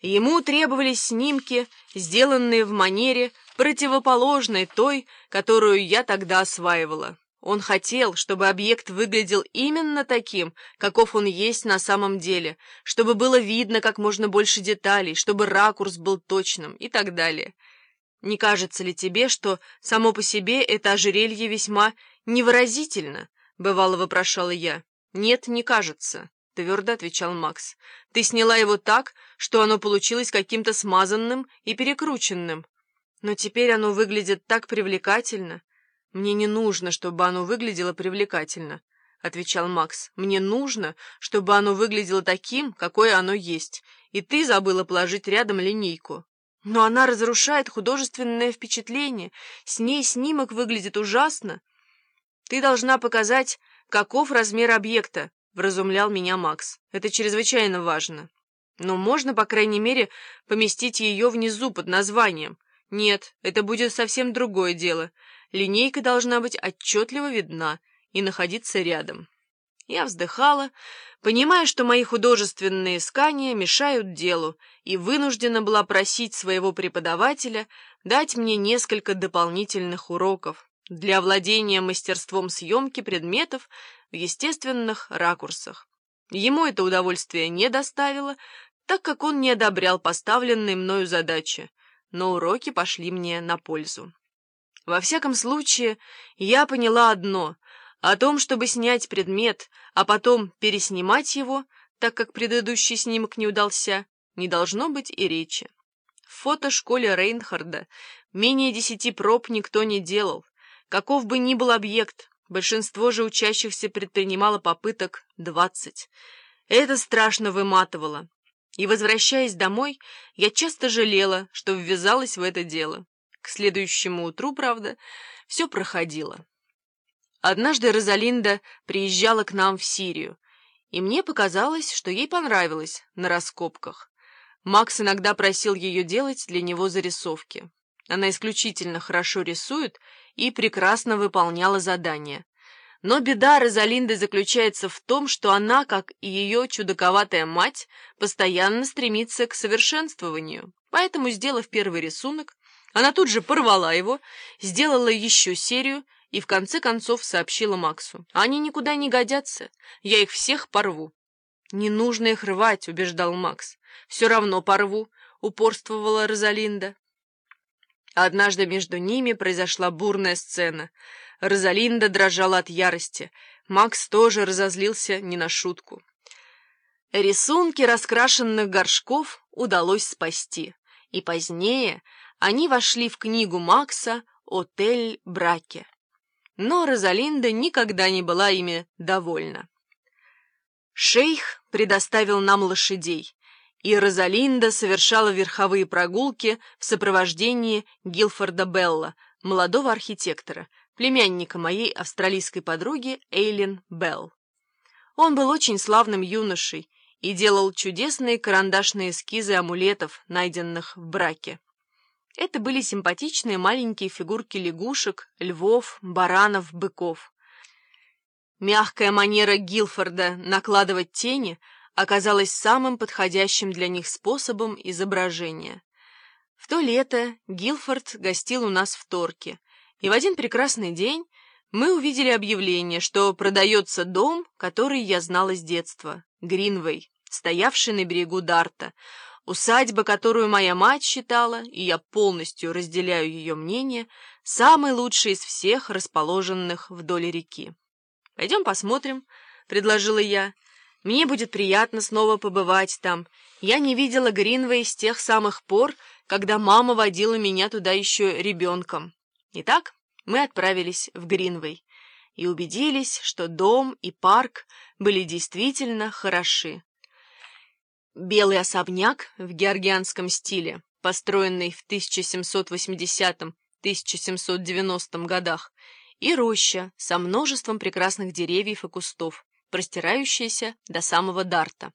Ему требовались снимки, сделанные в манере, противоположной той, которую я тогда осваивала. Он хотел, чтобы объект выглядел именно таким, каков он есть на самом деле, чтобы было видно как можно больше деталей, чтобы ракурс был точным и так далее. Не кажется ли тебе, что само по себе это ожерелье весьма невыразительно? Бывало, вопрошала я. Нет, не кажется, твердо отвечал Макс. Ты сняла его так, что оно получилось каким-то смазанным и перекрученным. Но теперь оно выглядит так привлекательно. «Мне не нужно, чтобы оно выглядело привлекательно», — отвечал Макс. «Мне нужно, чтобы оно выглядело таким, какое оно есть, и ты забыла положить рядом линейку. Но она разрушает художественное впечатление, с ней снимок выглядит ужасно. Ты должна показать, каков размер объекта», — вразумлял меня Макс. «Это чрезвычайно важно. Но можно, по крайней мере, поместить ее внизу под названием. Нет, это будет совсем другое дело» линейка должна быть отчетливо видна и находиться рядом. Я вздыхала, понимая, что мои художественные искания мешают делу, и вынуждена была просить своего преподавателя дать мне несколько дополнительных уроков для владения мастерством съемки предметов в естественных ракурсах. Ему это удовольствие не доставило, так как он не одобрял поставленные мною задачи, но уроки пошли мне на пользу. Во всяком случае, я поняла одно — о том, чтобы снять предмет, а потом переснимать его, так как предыдущий снимок не удался, не должно быть и речи. В фотошколе Рейнхарда менее десяти проб никто не делал. Каков бы ни был объект, большинство же учащихся предпринимало попыток двадцать. Это страшно выматывало. И, возвращаясь домой, я часто жалела, что ввязалась в это дело. К следующему утру, правда, все проходило. Однажды Розалинда приезжала к нам в Сирию, и мне показалось, что ей понравилось на раскопках. Макс иногда просил ее делать для него зарисовки. Она исключительно хорошо рисует и прекрасно выполняла задания. Но беда Розалинды заключается в том, что она, как и ее чудаковатая мать, постоянно стремится к совершенствованию. Поэтому, сделав первый рисунок, она тут же порвала его, сделала еще серию и в конце концов сообщила Максу. «Они никуда не годятся, я их всех порву». «Не нужно их рвать», — убеждал Макс. «Все равно порву», — упорствовала Розалинда. Однажды между ними произошла бурная сцена. Розалинда дрожала от ярости. Макс тоже разозлился не на шутку. Рисунки раскрашенных горшков удалось спасти, и позднее они вошли в книгу Макса «Отель Браке». Но Розалинда никогда не была ими довольна. Шейх предоставил нам лошадей, и Розалинда совершала верховые прогулки в сопровождении Гилфорда Белла, молодого архитектора, племянника моей австралийской подруги Эйлин Белл. Он был очень славным юношей и делал чудесные карандашные эскизы амулетов, найденных в браке. Это были симпатичные маленькие фигурки лягушек, львов, баранов, быков. Мягкая манера Гилфорда накладывать тени оказалась самым подходящим для них способом изображения. В то лето Гилфорд гостил у нас в Торке, и в один прекрасный день мы увидели объявление, что продается дом, который я знала с детства, Гринвей, стоявший на берегу Дарта, Усадьба, которую моя мать считала, и я полностью разделяю ее мнение, самой лучшей из всех расположенных вдоль реки. «Пойдем посмотрим», — предложила я. «Мне будет приятно снова побывать там. Я не видела Гринвей с тех самых пор, когда мама водила меня туда еще ребенком. Итак, мы отправились в Гринвей и убедились, что дом и парк были действительно хороши. Белый особняк в георгианском стиле, построенный в 1780-1790 годах, и роща со множеством прекрасных деревьев и кустов, простирающаяся до самого Дарта.